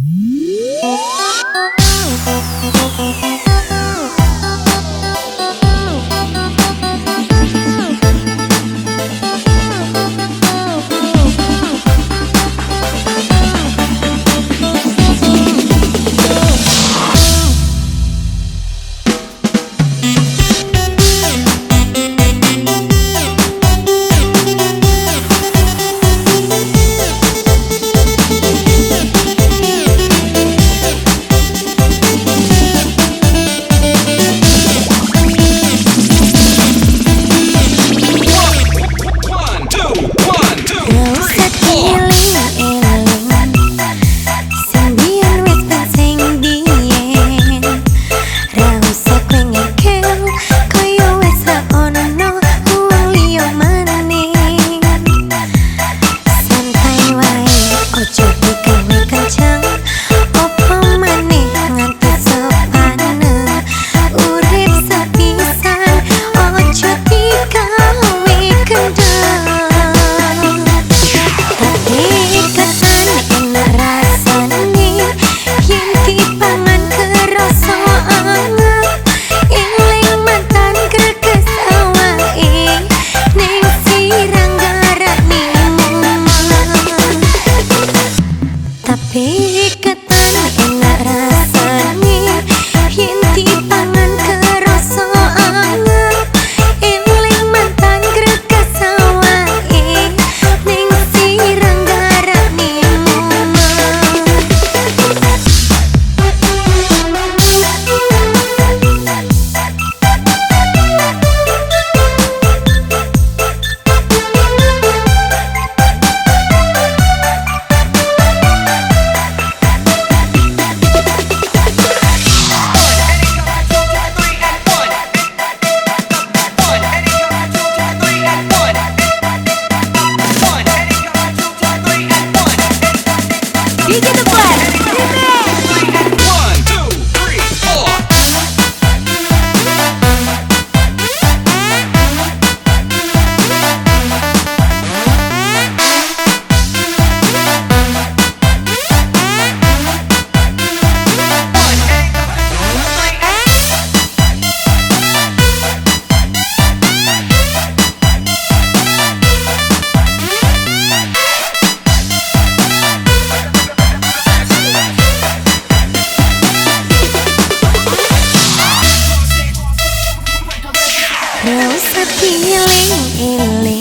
Mm-hmm. 一零一零